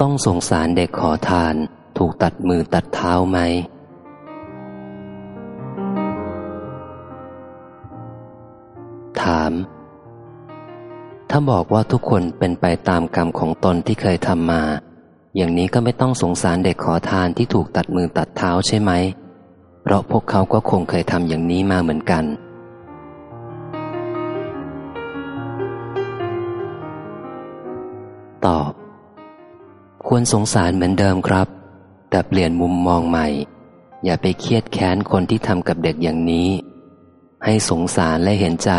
ต้องสงสารเด็กขอทาน ถูกตัดมือตัดเท้าไหม ถาม ถ้าบอกว่าทุกคนเป็นไปตามกรรมของตนที่เคยทำมา อย่างนี้ก็ไม่ต้องสงสารเด็กขอทานที่ถูกตัดมือตัดเท้าใช่ไหม เพราะพวกเขาก็คงเคยทำอย่างนี้มาเหมือนกัน ตอบ ควรสงสารเหมือนเดิมครับ แต่เปลี่ยนมุมมองใหม่ อย่าไปเครียดแค้นคนที่ทำกับเด็กอย่างนี้ ให้สงสารและเห็นใจ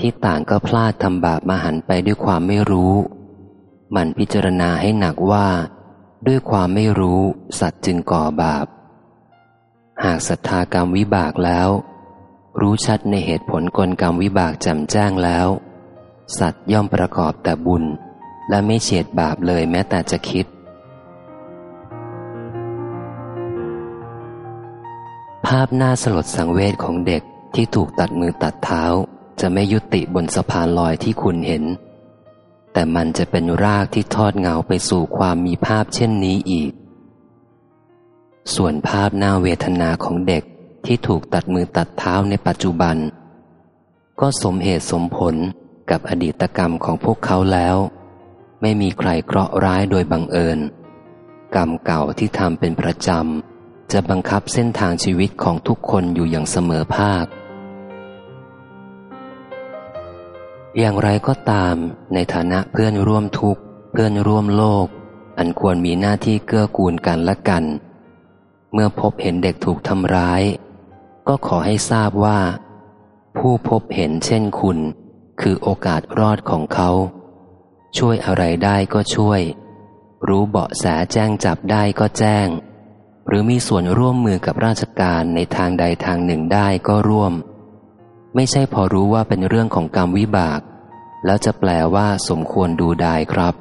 ที่ต่างก็พลาดทำบาปมาหันไปด้วยความไม่รู้ มันพิจารณาให้หนักว่า ด้วยความไม่รู้สัตว์จึงก่อบาป หากศรัทธากรรมวิบากแล้ว รู้ชัดในเหตุผลกลกรรมวิบากจำแจ้งแล้ว สัตว์ย่อมประกอบแต่บุญ และไม่เฉียดบาปเลยแม้แต่จะคิดาพน้าสลดสังเวชของเด็กที่ถูกตัดมือตัดเท้า จะไม่ยุติบนสะพานลอยที่คุณเห็น แต่มันจะเป็นรากที่ทอดเงาไปสู่ความมีภาพเช่นนี้อีก ส่วนภาพหน้าเวทนาของเด็กที่ถูกตัดมือตัดเท้าในปัจจุบัน ก็สมเหตุสมผลกับอดีตกรรมของพวกเขาแล้ว ไม่มีใครเคราะห์ร้ายโดยบังเอิญ กรรมเก่าที่ทำเป็นประจำ จะบังคับเส้นทางชีวิตของทุกคนอยู่อย่างเสมอภาค อย่างไรก็ตาม ในฐานะเพื่อนร่วมทุกข์ เพื่อนร่วมโลก อันควรมีหน้าที่เกื้อกูลกันและกัน เมื่อพบเห็นเด็กถูกทำร้าย ก็ขอให้ทราบว่า ผู้พบเห็นเช่นคุณ คือโอกาสรอดของเขา ช่วยอะไรได้ก็ช่วย รู้เบาะแสแจ้งจับได้ก็แจ้ง หรือมีส่วนร่วมมือกับราชการในทางใดทางหนึ่งได้ก็ร่วม ไม่ใช่พอรู้ว่าเป็นเรื่องของกรรมวิบาก แล้วจะแปลว่าสมควรดูได้ครับ